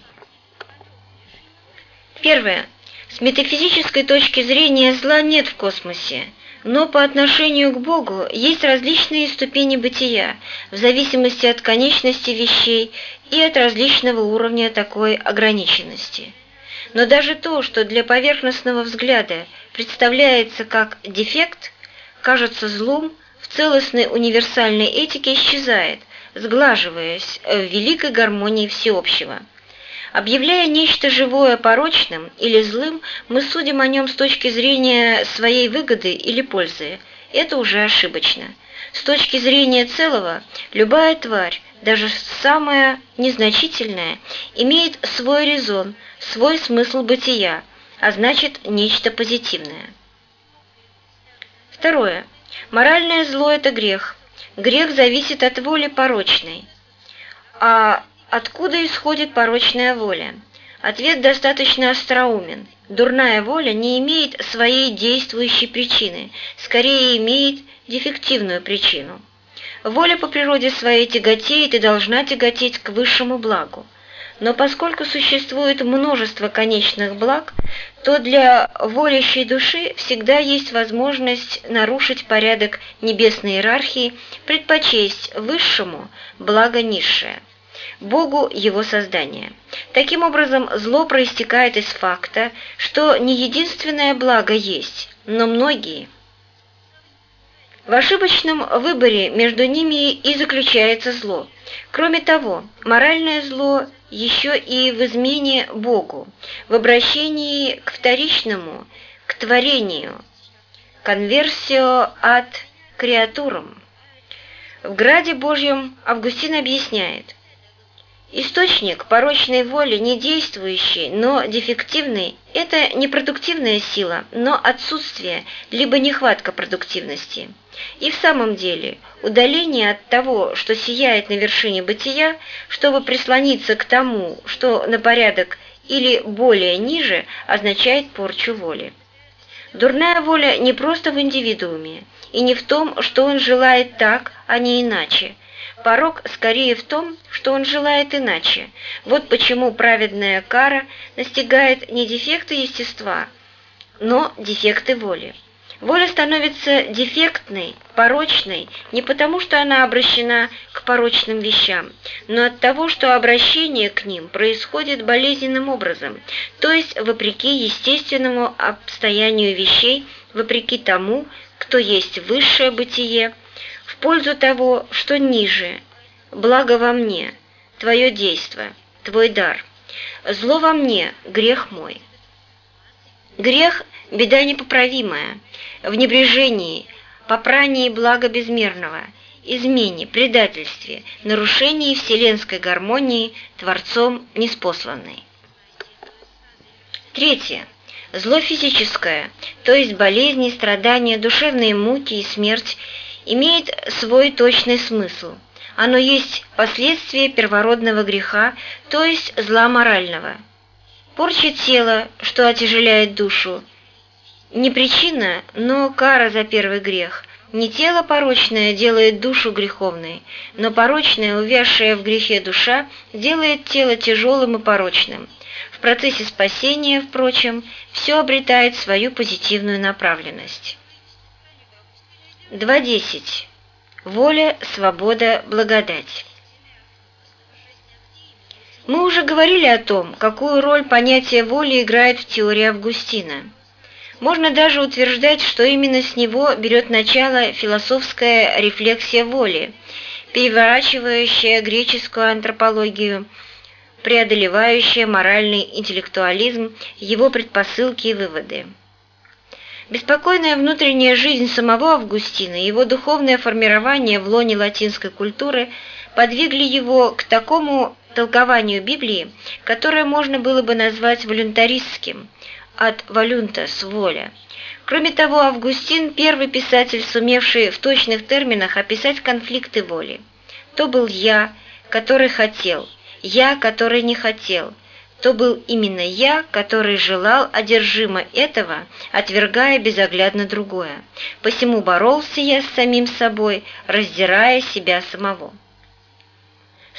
Первое. С метафизической точки зрения зла нет в космосе, но по отношению к Богу есть различные ступени бытия, в зависимости от конечности вещей и от различного уровня такой ограниченности. Но даже то, что для поверхностного взгляда представляется как дефект, кажется злом, в целостной универсальной этике исчезает, сглаживаясь в великой гармонии всеобщего. Объявляя нечто живое порочным или злым, мы судим о нем с точки зрения своей выгоды или пользы. Это уже ошибочно. С точки зрения целого, любая тварь, даже самая незначительная, имеет свой резон, свой смысл бытия, а значит, нечто позитивное. Второе. Моральное зло – это грех. Грех зависит от воли порочной. А Откуда исходит порочная воля? Ответ достаточно остроумен. Дурная воля не имеет своей действующей причины, скорее имеет дефективную причину. Воля по природе своей тяготеет и должна тяготеть к высшему благу. Но поскольку существует множество конечных благ, то для волящей души всегда есть возможность нарушить порядок небесной иерархии, предпочесть высшему благо низшее. Богу его создания. Таким образом, зло проистекает из факта, что не единственное благо есть, но многие. В ошибочном выборе между ними и заключается зло. Кроме того, моральное зло еще и в измене Богу, в обращении к вторичному, к творению, конверсио от креатурам. В Граде Божьем Августин объясняет – Источник порочной воли не действующий, но дефективный – это не продуктивная сила, но отсутствие, либо нехватка продуктивности. И в самом деле, удаление от того, что сияет на вершине бытия, чтобы прислониться к тому, что на порядок или более ниже, означает порчу воли. Дурная воля не просто в индивидууме, и не в том, что он желает так, а не иначе – Порок скорее в том, что он желает иначе. Вот почему праведная кара настигает не дефекты естества, но дефекты воли. Воля становится дефектной, порочной не потому, что она обращена к порочным вещам, но от того, что обращение к ним происходит болезненным образом, то есть вопреки естественному обстоянию вещей, вопреки тому, кто есть высшее бытие, пользу того, что ниже, благо во мне, твое действо, твой дар, зло во мне, грех мой. Грех – беда непоправимая, в небрежении, попрании блага безмерного, измене, предательстве, нарушении вселенской гармонии Творцом неспосланной. Третье. Зло физическое, то есть болезни, страдания, душевные муки и смерть, имеет свой точный смысл. Оно есть последствие первородного греха, то есть зла морального – Порча тела, что отяжеляет душу. Не причина, но кара за первый грех. Не тело порочное делает душу греховной, но порочная, увязшая в грехе душа, делает тело тяжелым и порочным. В процессе спасения, впрочем, все обретает свою позитивную направленность. 2.10. Воля, свобода, благодать. Мы уже говорили о том, какую роль понятие воли играет в теории Августина. Можно даже утверждать, что именно с него берет начало философская рефлексия воли, переворачивающая греческую антропологию, преодолевающая моральный интеллектуализм, его предпосылки и выводы. Беспокойная внутренняя жизнь самого Августина и его духовное формирование в лоне латинской культуры подвигли его к такому толкованию Библии, которое можно было бы назвать волюнтаристским, от «волюнтас» – «воля». Кроме того, Августин – первый писатель, сумевший в точных терминах описать конфликты воли. То был «я», который хотел, «я», который не хотел, то был именно я, который желал одержимо этого, отвергая безоглядно другое. Посему боролся я с самим собой, раздирая себя самого.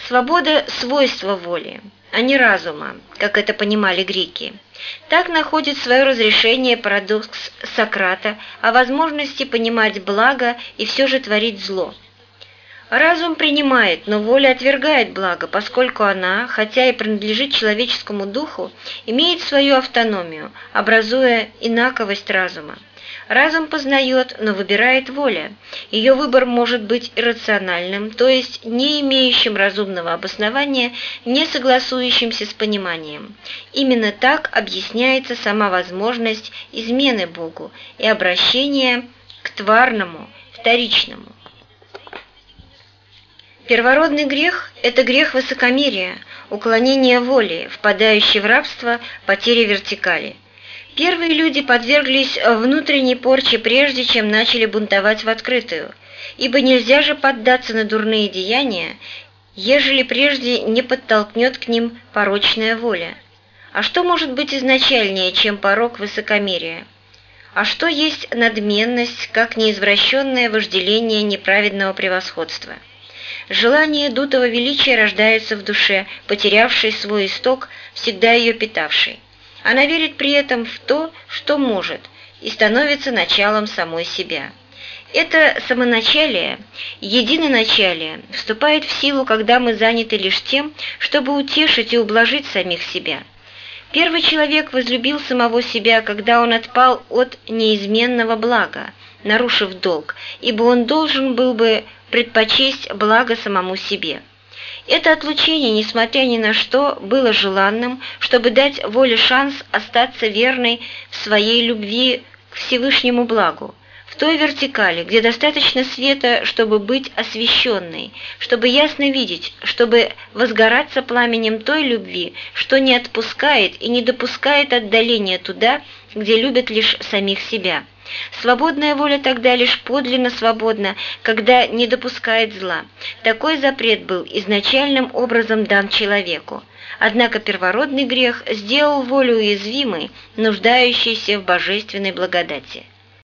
Свобода – свойство воли, а не разума, как это понимали греки. Так находит свое разрешение парадокс Сократа о возможности понимать благо и все же творить зло. Разум принимает, но воля отвергает благо, поскольку она, хотя и принадлежит человеческому духу, имеет свою автономию, образуя инаковость разума. Разум познает, но выбирает воля. Ее выбор может быть иррациональным, то есть не имеющим разумного обоснования, не согласующимся с пониманием. Именно так объясняется сама возможность измены Богу и обращения к тварному, вторичному. Первородный грех – это грех высокомерия, уклонение воли, впадающий в рабство, потеря вертикали. Первые люди подверглись внутренней порче прежде, чем начали бунтовать в открытую, ибо нельзя же поддаться на дурные деяния, ежели прежде не подтолкнет к ним порочная воля. А что может быть изначальнее, чем порок высокомерия? А что есть надменность, как неизвращенное вожделение неправедного превосходства? Желание дутого величия рождается в душе, потерявшей свой исток, всегда ее питавшей. Она верит при этом в то, что может, и становится началом самой себя. Это самоначалие, единоначалие, вступает в силу, когда мы заняты лишь тем, чтобы утешить и ублажить самих себя. Первый человек возлюбил самого себя, когда он отпал от неизменного блага, нарушив долг, ибо он должен был бы предпочесть благо самому себе. Это отлучение, несмотря ни на что, было желанным, чтобы дать воле шанс остаться верной в своей любви к Всевышнему благу, в той вертикали, где достаточно света, чтобы быть освещенной, чтобы ясно видеть, чтобы возгораться пламенем той любви, что не отпускает и не допускает отдаления туда, где любят лишь самих себя. Свободная воля тогда лишь подлинно свободна, когда не допускает зла. Такой запрет был изначальным образом дан человеку. Однако первородный грех сделал волю уязвимой, нуждающейся в божественной благодати.